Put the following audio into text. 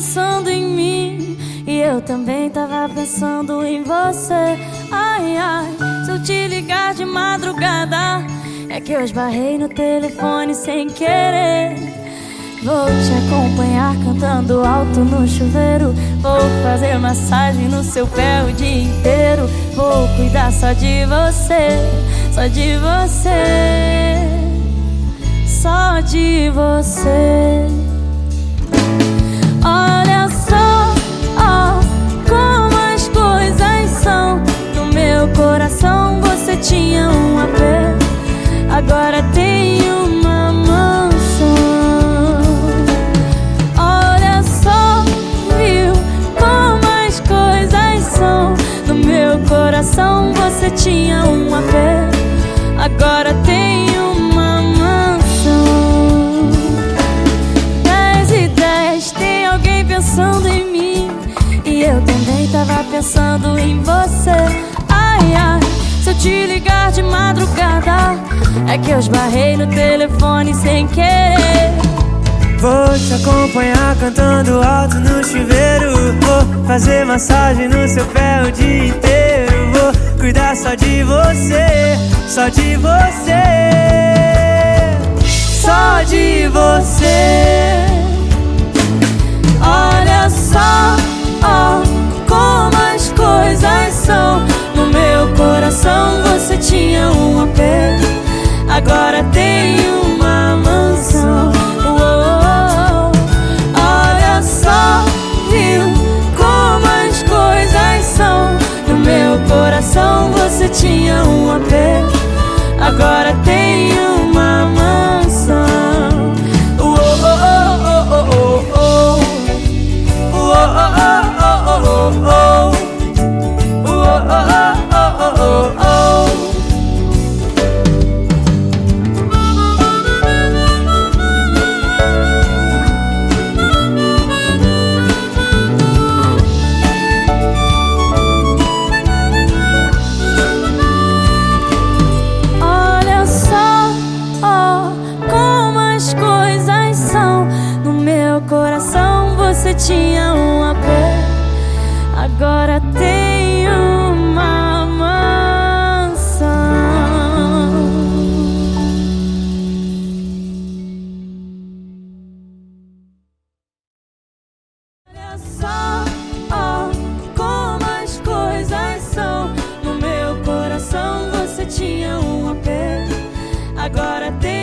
pensando em mim e eu também tava pensando em você. Ai, ai, se eu te ligar de madrugada, é que eu esbarrei no telefone sem querer. Vou te acompanhar cantando alto no chuveiro. Vou fazer massagem no seu pé o dia inteiro. Vou cuidar só de você, só de você, só de você. Coração você tinha um apelo, agora tem uma mansão. Olha só, viu como as coisas são. No meu coração você tinha um apelo, agora tem uma mansão. Dez e dez, tem alguém pensando em mim. E eu também tava pensando em você. Te ligar de madrugada, é que eu esbarrei no telefone sem querer. Vou te acompanhar cantando alto no chuveiro. Vou fazer massagem no seu pé o dia inteiro. Vou cuidar só de você, só de você, tinha um apelo, agora tem uma mansão. Olha só, ó, como as coisas são. No meu coração você tinha um apelo, agora tem